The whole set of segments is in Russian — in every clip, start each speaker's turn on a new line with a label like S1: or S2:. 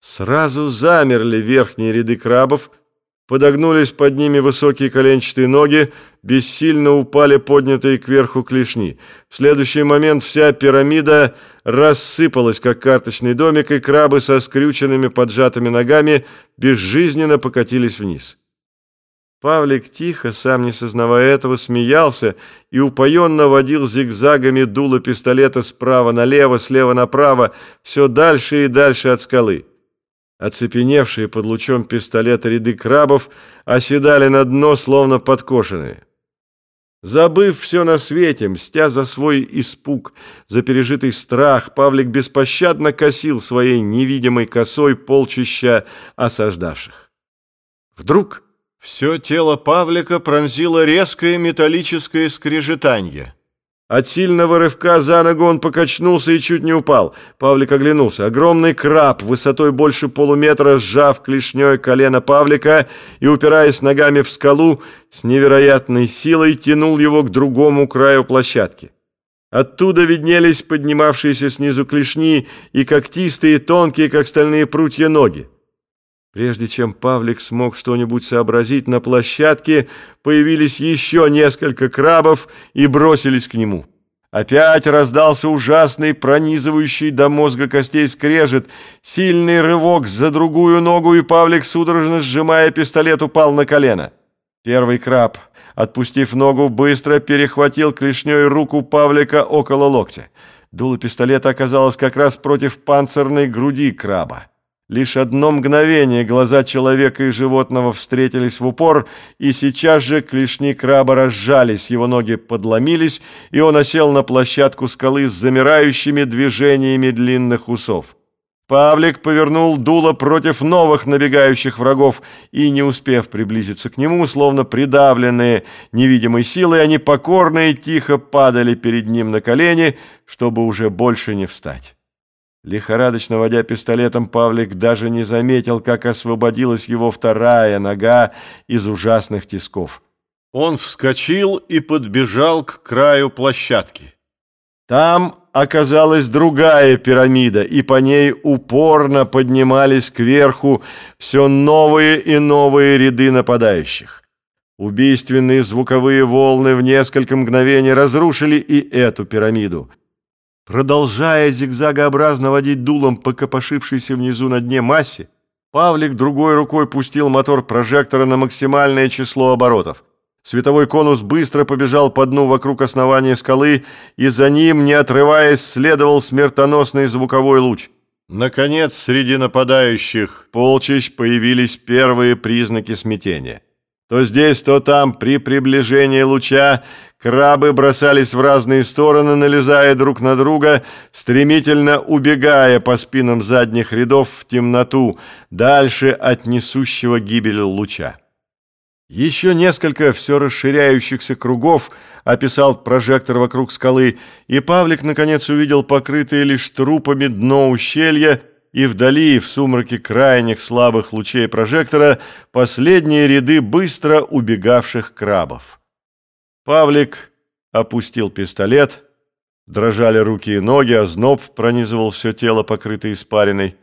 S1: Сразу замерли верхние ряды крабов, подогнулись под ними высокие коленчатые ноги, бессильно упали поднятые кверху клешни. В следующий момент вся пирамида рассыпалась, как карточный домик, и крабы со скрюченными поджатыми ногами безжизненно покатились вниз. Павлик тихо, сам не сознавая этого, смеялся и упоенно водил зигзагами дуло пистолета справа налево, слева направо, все дальше и дальше от скалы. Оцепеневшие под лучом пистолета ряды крабов оседали на дно, словно подкошенные. Забыв все на свете, мстя за свой испуг, за пережитый страх, Павлик беспощадно косил своей невидимой косой полчища осаждавших. Вдруг все тело Павлика пронзило резкое металлическое скрежетанье. От сильного рывка за ногу он покачнулся и чуть не упал. Павлик оглянулся. Огромный краб, высотой больше полуметра, сжав клешней колено Павлика и, упираясь ногами в скалу, с невероятной силой тянул его к другому краю площадки. Оттуда виднелись поднимавшиеся снизу клешни и когтистые, тонкие, как стальные прутья, ноги. Прежде чем Павлик смог что-нибудь сообразить, на площадке появились еще несколько крабов и бросились к нему. Опять раздался ужасный, пронизывающий до мозга костей скрежет, сильный рывок за другую ногу, и Павлик, судорожно сжимая пистолет, упал на колено. Первый краб, отпустив ногу, быстро перехватил клешней руку Павлика около локтя. Дуло пистолета оказалось как раз против панцирной груди краба. Лишь одно мгновение глаза человека и животного встретились в упор, и сейчас же клешни краба разжались, его ноги подломились, и он осел на площадку скалы с замирающими движениями длинных усов. Павлик повернул дуло против новых набегающих врагов, и, не успев приблизиться к нему, словно придавленные невидимой силой, они покорно и тихо падали перед ним на колени, чтобы уже больше не встать. Лихорадочно водя пистолетом, Павлик даже не заметил, как освободилась его вторая нога из ужасных тисков. Он вскочил и подбежал к краю площадки. Там оказалась другая пирамида, и по ней упорно поднимались кверху все новые и новые ряды нападающих. Убийственные звуковые волны в несколько мгновений разрушили и эту пирамиду. Продолжая зигзагообразно водить дулом по копошившейся внизу на дне массе, Павлик другой рукой пустил мотор прожектора на максимальное число оборотов. Световой конус быстро побежал по дну вокруг основания скалы, и за ним, не отрываясь, следовал смертоносный звуковой луч. Наконец, среди нападающих полчищ появились первые признаки смятения. То здесь, то там, при приближении луча, крабы бросались в разные стороны, налезая друг на друга, стремительно убегая по спинам задних рядов в темноту, дальше от несущего гибель луча. Еще несколько все расширяющихся кругов описал прожектор вокруг скалы, и Павлик наконец увидел покрытые лишь трупами дно ущелья, и вдали, в сумраке крайних слабых лучей прожектора, последние ряды быстро убегавших крабов. Павлик опустил пистолет, дрожали руки и ноги, а зноб пронизывал все тело, покрытое испариной.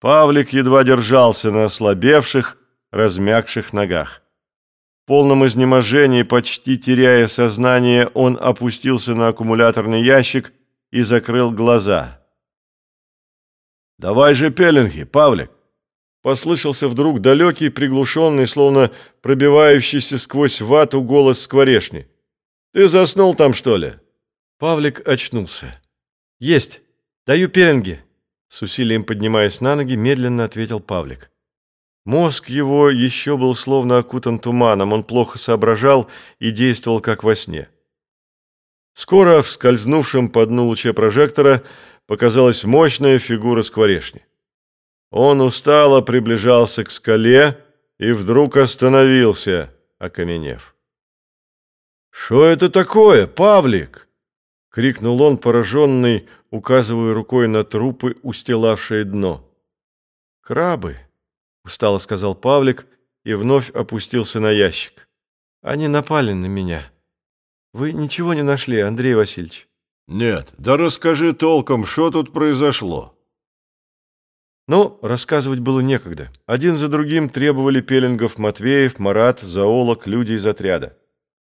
S1: Павлик едва держался на ослабевших, размягших ногах. В полном изнеможении, почти теряя сознание, он опустился на аккумуляторный ящик и закрыл глаза – «Давай же пеленги, Павлик!» Послышался вдруг далекий, приглушенный, словно пробивающийся сквозь вату голос скворешни. «Ты заснул там, что ли?» Павлик очнулся. «Есть! Даю пеленги!» С усилием поднимаясь на ноги, медленно ответил Павлик. Мозг его еще был словно окутан туманом, он плохо соображал и действовал как во сне. Скоро в скользнувшем по дну луче прожектора показалась мощная фигура скворешни. Он устало приближался к скале и вдруг остановился, окаменев. «Что это такое, Павлик?» — крикнул он, пораженный, указывая рукой на трупы, устилавшие дно. «Крабы», — устало сказал Павлик и вновь опустился на ящик. «Они напали на меня. Вы ничего не нашли, Андрей Васильевич?»
S2: Нет, да расскажи толком, что тут произошло.
S1: Но рассказывать было некогда. Один за другим требовали пеленгов Матвеев, Марат, зоолог, люди из отряда.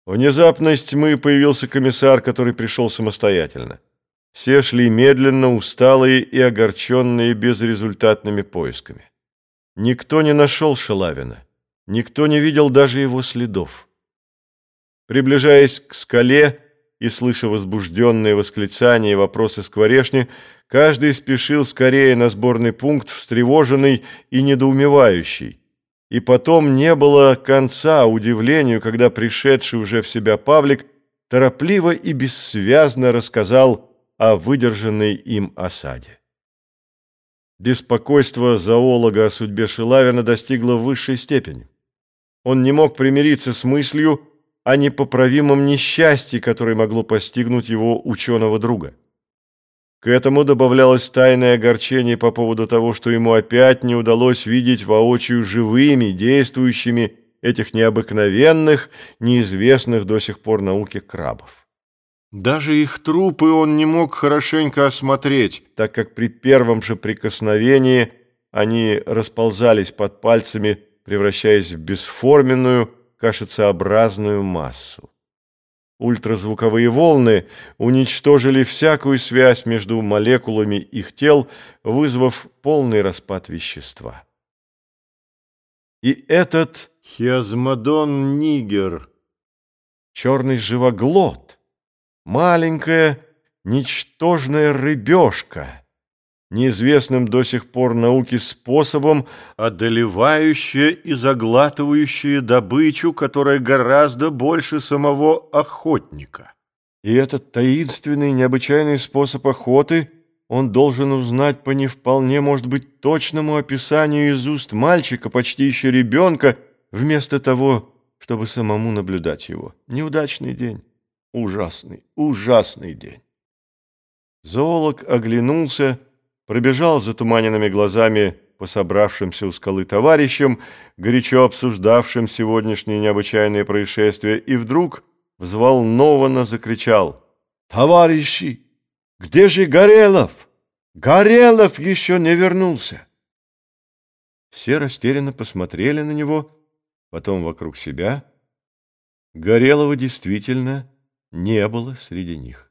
S1: Внезапно из тьмы появился комиссар, который пришел самостоятельно. Все шли медленно, усталые и огорченные безрезультатными поисками. Никто не нашел Шелавина. Никто не видел даже его следов. Приближаясь к скале и слыша возбужденные восклицания и вопросы скворешни, каждый спешил скорее на сборный пункт, встревоженный и недоумевающий. И потом не было конца удивлению, когда пришедший уже в себя Павлик торопливо и бессвязно рассказал о выдержанной им осаде. Беспокойство зоолога о судьбе Шилавина достигло высшей степени. Он не мог примириться с мыслью о непоправимом несчастье, которое могло постигнуть его ученого друга. К этому добавлялось тайное огорчение по поводу того, что ему опять не удалось видеть воочию живыми, действующими этих необыкновенных, неизвестных до сих пор науке крабов. Даже их трупы он не мог хорошенько осмотреть, так как при первом же прикосновении они расползались под пальцами, превращаясь в бесформенную, кашицеобразную массу. Ультразвуковые волны уничтожили всякую связь между молекулами их тел, вызвав полный распад вещества. И этот хиазмодон нигер, черный живоглот, маленькая, ничтожная рыбешка — неизвестным до сих пор науке способом, одолевающая и заглатывающая добычу, которая гораздо больше самого охотника. И этот таинственный, необычайный способ охоты он должен узнать по не вполне, может быть, точному описанию из уст мальчика, почти еще ребенка, вместо того, чтобы самому наблюдать его. Неудачный день. Ужасный, ужасный день. Зоолог оглянулся, пробежал затуманенными глазами по собравшимся у скалы товарищам, горячо обсуждавшим сегодняшнее необычайное происшествие, и вдруг взволнованно закричал «Товарищи, где же Горелов? Горелов еще не вернулся!» Все растерянно посмотрели на него, потом вокруг себя. Горелого действительно не было среди них.